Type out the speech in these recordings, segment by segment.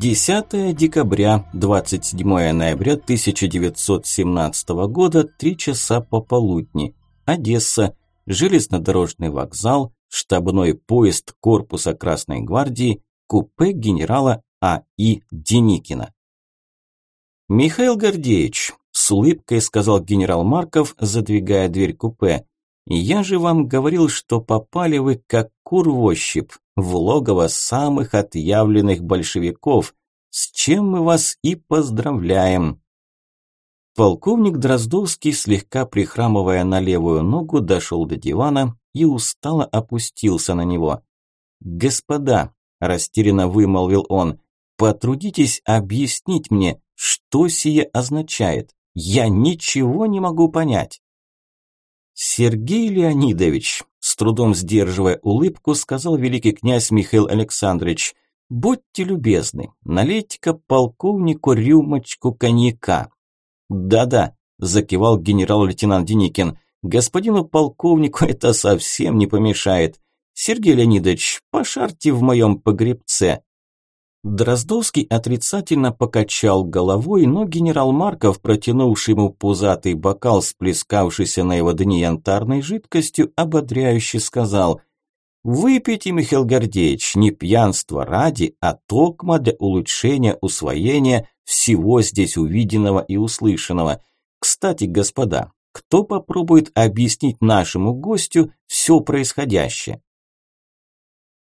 10 декабря, 27 ноября 1917 года, 3 часа пополудни. Одесса, железнодорожный вокзал, штабной поезд корпуса Красной гвардии, купе генерала А.И. Деникина. «Михаил Гордеевич», – с улыбкой сказал генерал Марков, задвигая дверь купе, – «я же вам говорил, что попали вы как кур в ощупь, в логово самых отъявленных большевиков, с чем мы вас и поздравляем». Полковник Дроздовский, слегка прихрамывая на левую ногу, дошел до дивана и устало опустился на него. «Господа», – растерянно вымолвил он, – «потрудитесь объяснить мне, что сие означает. Я ничего не могу понять». «Сергей Леонидович», с трудом сдерживая улыбку, сказал великий князь Михаил Александрович, «Будьте любезны, налейте-ка полковнику рюмочку коньяка». «Да-да», – закивал генерал-лейтенант Деникин, «господину полковнику это совсем не помешает. Сергей Леонидович, пошарьте в моем погребце». Дроздовский отрицательно покачал головой, но генерал Марков, протянувший ему пузатый бокал с плескавшейся на его дне янтарной жидкостью, ободряюще сказал «Выпейте, Михаил Гордеевич, не пьянство ради, а токма для улучшения усвоения всего здесь увиденного и услышанного. Кстати, господа, кто попробует объяснить нашему гостю все происходящее?»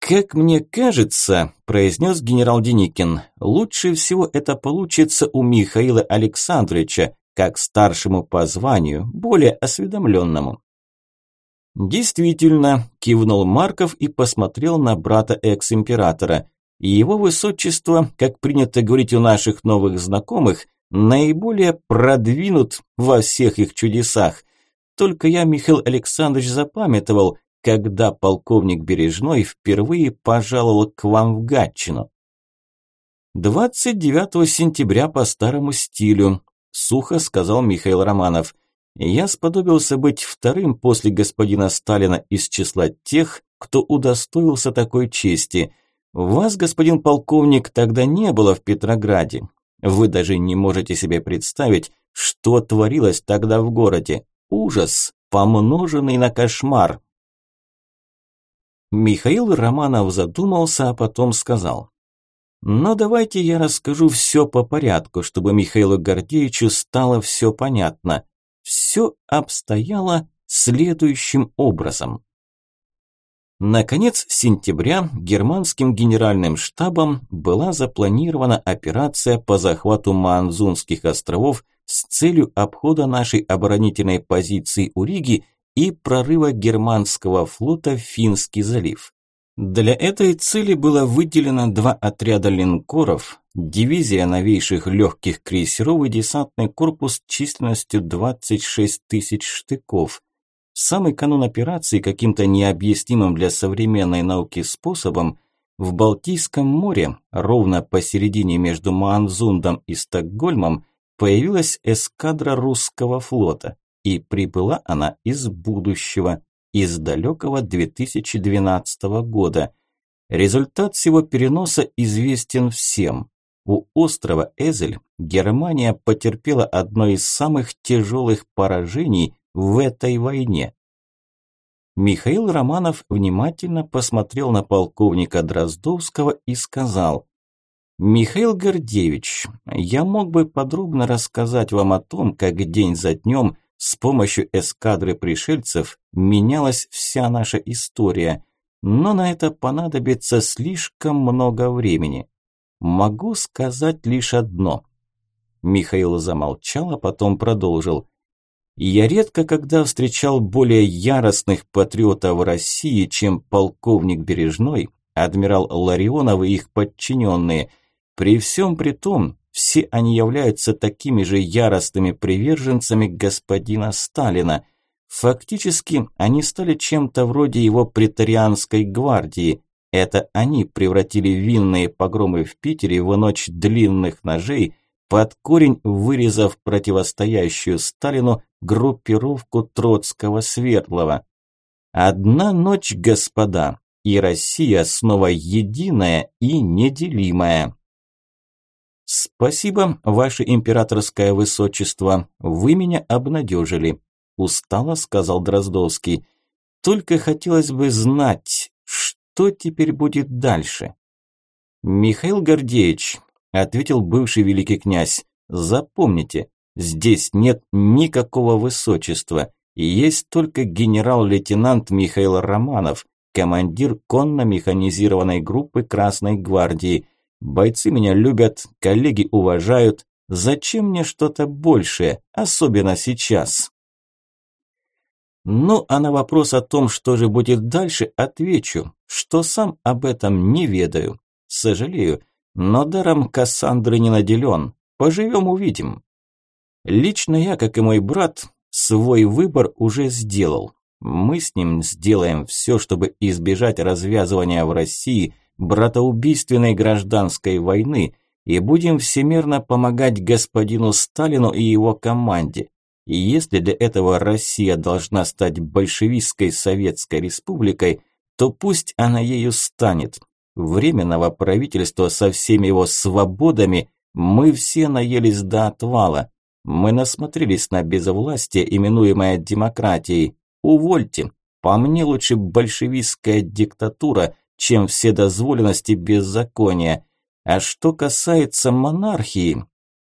«Как мне кажется», – произнес генерал Деникин, – «лучше всего это получится у Михаила Александровича, как старшему по званию, более осведомленному». «Действительно», – кивнул Марков и посмотрел на брата экс-императора. «Его высочество, как принято говорить у наших новых знакомых, наиболее продвинут во всех их чудесах. Только я, Михаил Александрович, запамятовал – когда полковник Бережной впервые пожаловал к вам в Гатчину. 29 сентября по старому стилю, сухо сказал Михаил Романов. Я сподобился быть вторым после господина Сталина из числа тех, кто удостоился такой чести. Вас, господин полковник, тогда не было в Петрограде. Вы даже не можете себе представить, что творилось тогда в городе. Ужас, помноженный на кошмар. Михаил Романов задумался, а потом сказал. «Но давайте я расскажу все по порядку, чтобы Михаилу Гордеевичу стало все понятно. Все обстояло следующим образом». Наконец сентября германским генеральным штабом была запланирована операция по захвату Маанзунских островов с целью обхода нашей оборонительной позиции у Риги и прорыва германского флота в Финский залив. Для этой цели было выделено два отряда линкоров, дивизия новейших легких крейсеров и десантный корпус численностью 26 тысяч штыков. В самый канун операции каким-то необъяснимым для современной науки способом в Балтийском море, ровно посередине между Маанзундом и Стокгольмом, появилась эскадра русского флота и прибыла она из будущего, из далекого 2012 года. Результат всего переноса известен всем. У острова Эзель Германия потерпела одно из самых тяжелых поражений в этой войне. Михаил Романов внимательно посмотрел на полковника Дроздовского и сказал «Михаил Гордевич, я мог бы подробно рассказать вам о том, как день за днем с помощью эскадры пришельцев менялась вся наша история, но на это понадобится слишком много времени. Могу сказать лишь одно. Михаил замолчал, а потом продолжил. Я редко когда встречал более яростных патриотов России, чем полковник Бережной, адмирал Ларионов и их подчиненные. При всем при том, все они являются такими же яростными приверженцами господина Сталина. Фактически, они стали чем-то вроде его претарианской гвардии. Это они превратили винные погромы в Питере в ночь длинных ножей, под корень вырезав противостоящую Сталину группировку Троцкого-Свердлова. Одна ночь, господа, и Россия снова единая и неделимая. Спасибо, ваше императорское высочество, вы меня обнадежили, устало сказал Дроздовский. Только хотелось бы знать, что теперь будет дальше. Михаил Гордеевич, ответил бывший великий князь, запомните, здесь нет никакого высочества, есть только генерал-лейтенант Михаил Романов, командир конно-механизированной группы Красной гвардии. Бойцы меня любят, коллеги уважают. Зачем мне что-то большее, особенно сейчас? Ну, а на вопрос о том, что же будет дальше, отвечу, что сам об этом не ведаю. Сожалею, но даром Кассандры не наделен. Поживем увидим. Лично я, как и мой брат, свой выбор уже сделал. Мы с ним сделаем все, чтобы избежать развязывания в России братоубийственной гражданской войны и будем всемирно помогать господину Сталину и его команде. И если для этого Россия должна стать большевистской советской республикой, то пусть она ею станет. Временного правительства со всеми его свободами мы все наелись до отвала. Мы насмотрелись на безвластие, именуемое демократией. Увольте. По мне лучше большевистская диктатура, чем вседозволенность и беззаконие. А что касается монархии,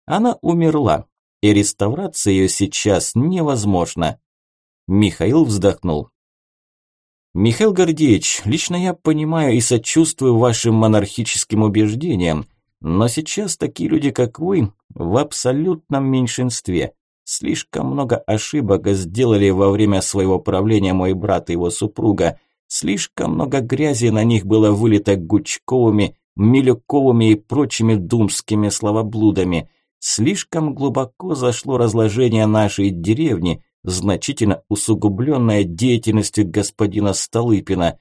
она умерла, и реставрация ее сейчас невозможна. Михаил вздохнул. Михаил Гордеевич, лично я понимаю и сочувствую вашим монархическим убеждениям, но сейчас такие люди, как вы, в абсолютном меньшинстве. Слишком много ошибок сделали во время своего правления мой брат и его супруга. Слишком много грязи на них было вылито Гучковыми, Милюковыми и прочими думскими словоблудами. Слишком глубоко зашло разложение нашей деревни, значительно усугубленное деятельностью господина Столыпина.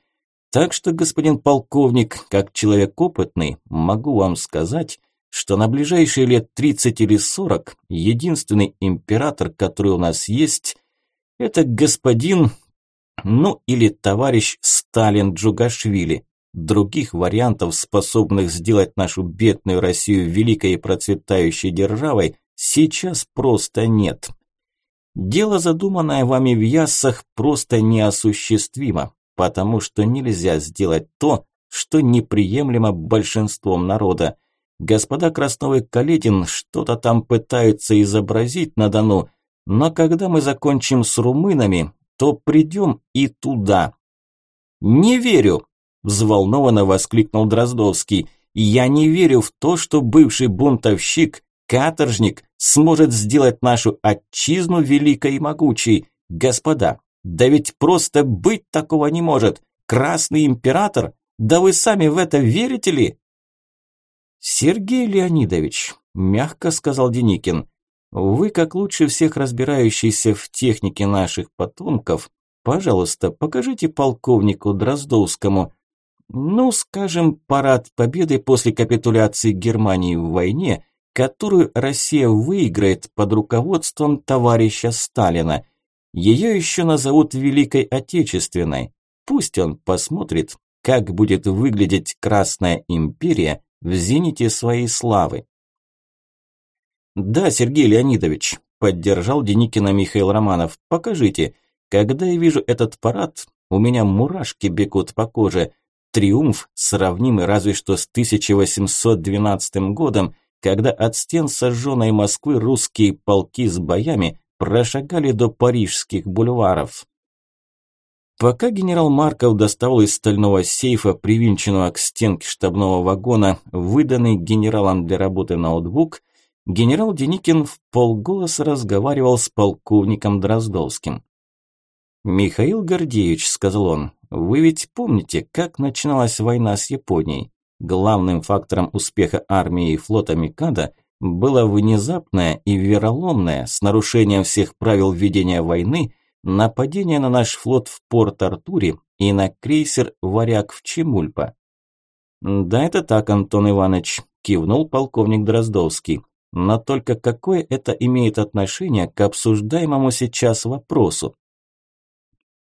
Так что, господин полковник, как человек опытный, могу вам сказать, что на ближайшие лет 30 или 40 единственный император, который у нас есть, это господин, ну или товарищ Сталин Джугашвили. Других вариантов, способных сделать нашу бедную Россию великой и процветающей державой, сейчас просто нет. Дело, задуманное вами в Яссах, просто неосуществимо, потому что нельзя сделать то, что неприемлемо большинством народа – Господа Краснов и Каледин что-то там пытаются изобразить на Дону, но когда мы закончим с румынами, то придем и туда. Не верю, взволнованно воскликнул Дроздовский. Я не верю в то, что бывший бунтовщик, каторжник сможет сделать нашу отчизну великой и могучей. Господа, да ведь просто быть такого не может. Красный император? Да вы сами в это верите ли? «Сергей Леонидович», – мягко сказал Деникин, – «вы, как лучше всех разбирающийся в технике наших потомков, пожалуйста, покажите полковнику Дроздовскому, ну, скажем, парад победы после капитуляции Германии в войне, которую Россия выиграет под руководством товарища Сталина. Ее еще назовут Великой Отечественной. Пусть он посмотрит, как будет выглядеть Красная империя в зените своей славы. Да, Сергей Леонидович, поддержал Деникина Михаил Романов. Покажите. Когда я вижу этот парад, у меня мурашки бегут по коже. Триумф, сравнимый разве что с 1812 годом, когда от стен сожженной Москвы русские полки с боями прошагали до парижских бульваров. Пока генерал Марков доставал из стального сейфа, привинченного к стенке штабного вагона, выданный генералом для работы ноутбук, генерал Деникин в полголоса разговаривал с полковником Дроздовским. «Михаил Гордеевич», – сказал он, – «вы ведь помните, как начиналась война с Японией? Главным фактором успеха армии и флота Микада было внезапное и вероломное, с нарушением всех правил ведения войны, нападение на наш флот в Порт-Артуре и на крейсер «Варяг» в Чемульпа. «Да, это так, Антон Иванович», – кивнул полковник Дроздовский. «Но только какое это имеет отношение к обсуждаемому сейчас вопросу?»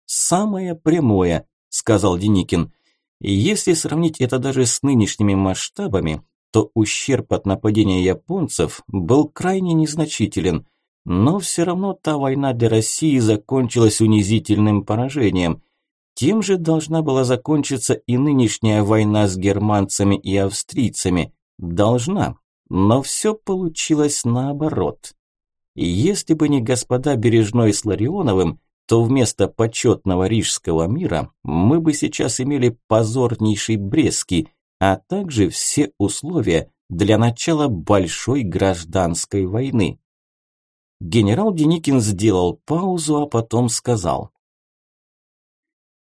«Самое прямое», – сказал Деникин. «Если сравнить это даже с нынешними масштабами, то ущерб от нападения японцев был крайне незначителен, но все равно та война для России закончилась унизительным поражением. Тем же должна была закончиться и нынешняя война с германцами и австрийцами. Должна, но все получилось наоборот. Если бы не господа Бережной с Ларионовым, то вместо почетного рижского мира мы бы сейчас имели позорнейший Брестский, а также все условия для начала большой гражданской войны. Генерал Деникин сделал паузу, а потом сказал.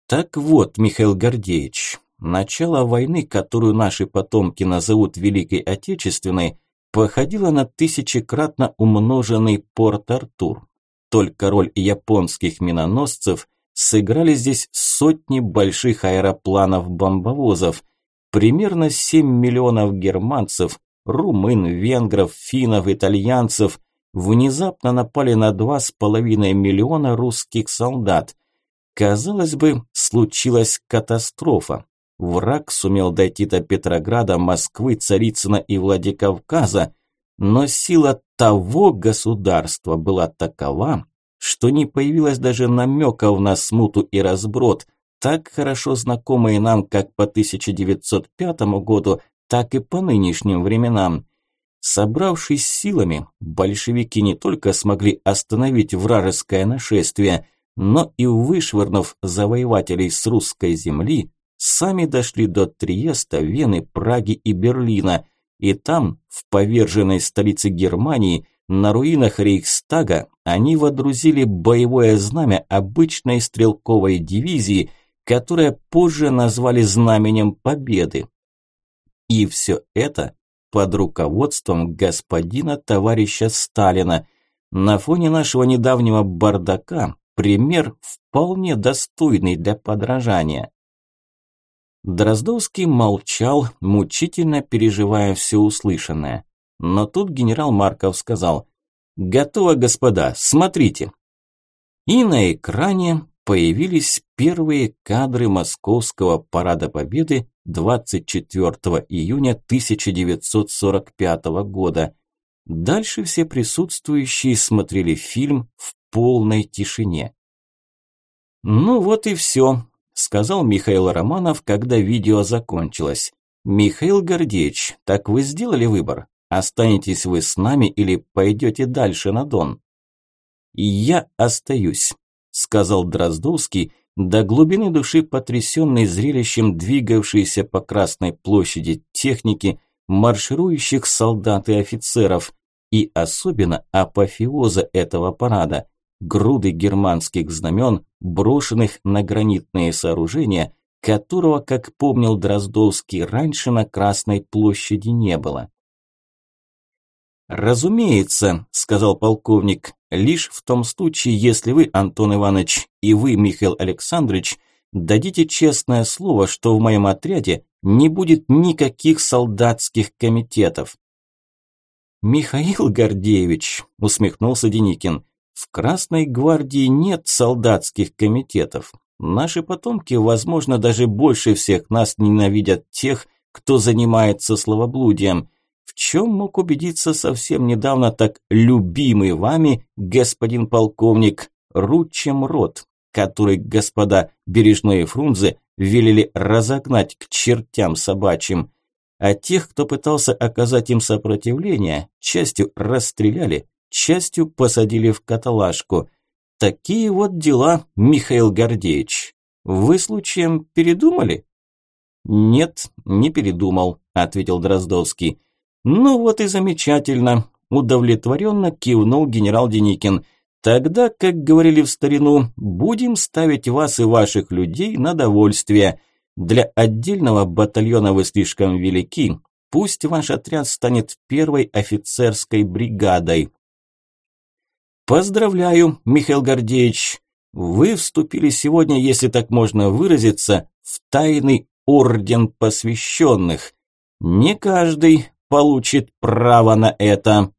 Так вот, Михаил Гордеевич, начало войны, которую наши потомки назовут Великой Отечественной, походило на тысячекратно умноженный Порт-Артур. Только роль японских миноносцев сыграли здесь сотни больших аэропланов-бомбовозов, примерно 7 миллионов германцев, румын, венгров, финнов, итальянцев внезапно напали на 2,5 миллиона русских солдат. Казалось бы, случилась катастрофа. Враг сумел дойти до Петрограда, Москвы, Царицына и Владикавказа, но сила того государства была такова, что не появилось даже намеков на смуту и разброд, так хорошо знакомые нам как по 1905 году, так и по нынешним временам. Собравшись силами, большевики не только смогли остановить вражеское нашествие, но и вышвырнув завоевателей с русской земли, сами дошли до Триеста, Вены, Праги и Берлина, и там, в поверженной столице Германии, на руинах Рейхстага, они водрузили боевое знамя обычной стрелковой дивизии, которое позже назвали знаменем Победы. И все это под руководством господина товарища Сталина. На фоне нашего недавнего бардака пример вполне достойный для подражания. Дроздовский молчал, мучительно переживая все услышанное. Но тут генерал Марков сказал «Готово, господа, смотрите». И на экране появились первые кадры Московского парада Победы 24 июня 1945 года. Дальше все присутствующие смотрели фильм в полной тишине. Ну вот и все, сказал Михаил Романов, когда видео закончилось. Михаил Гордеевич, так вы сделали выбор? Останетесь вы с нами или пойдете дальше на Дон? Я остаюсь, сказал Дроздовский, до глубины души потрясенный зрелищем двигавшейся по Красной площади техники, марширующих солдат и офицеров, и особенно апофеоза этого парада груды германских знамен, брошенных на гранитные сооружения, которого, как помнил Дроздовский, раньше на Красной площади не было. «Разумеется», – сказал полковник, – «лишь в том случае, если вы, Антон Иванович, и вы, Михаил Александрович, дадите честное слово, что в моем отряде не будет никаких солдатских комитетов». «Михаил Гордеевич», – усмехнулся Деникин, в Красной гвардии нет солдатских комитетов. Наши потомки, возможно, даже больше всех нас ненавидят тех, кто занимается словоблудием. В чем мог убедиться совсем недавно так любимый вами господин полковник Ручем Рот, который господа Бережной и Фрунзе велели разогнать к чертям собачьим. А тех, кто пытался оказать им сопротивление, частью расстреляли, частью посадили в каталажку. Такие вот дела, Михаил Гордеевич. Вы случаем передумали? Нет, не передумал, ответил Дроздовский. Ну вот и замечательно, удовлетворенно кивнул генерал Деникин. Тогда, как говорили в старину, будем ставить вас и ваших людей на довольствие. Для отдельного батальона вы слишком велики. Пусть ваш отряд станет первой офицерской бригадой. Поздравляю, Михаил Гордеевич. Вы вступили сегодня, если так можно выразиться, в тайный орден посвященных. Не каждый получит право на это.